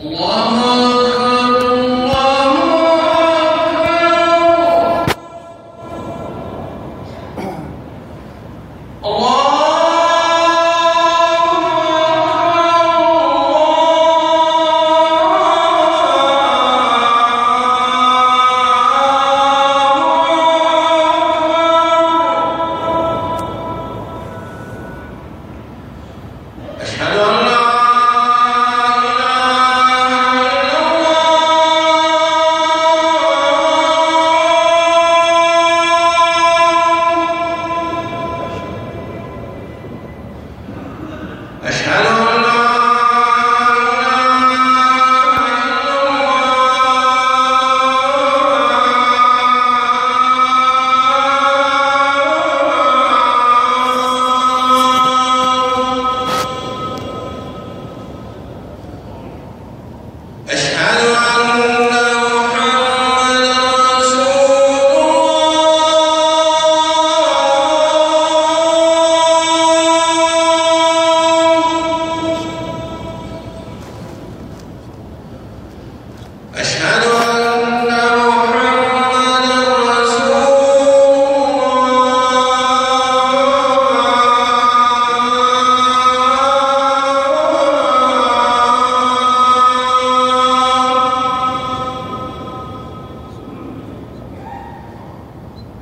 Hello.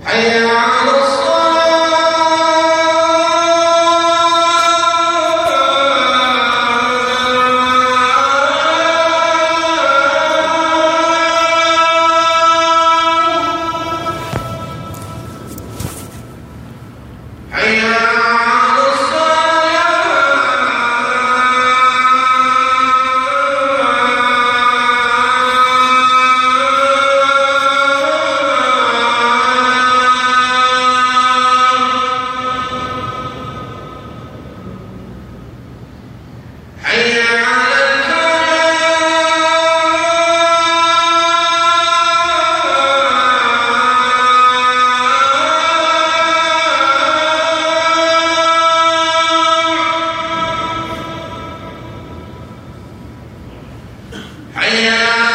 I am Allah